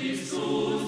Jesus.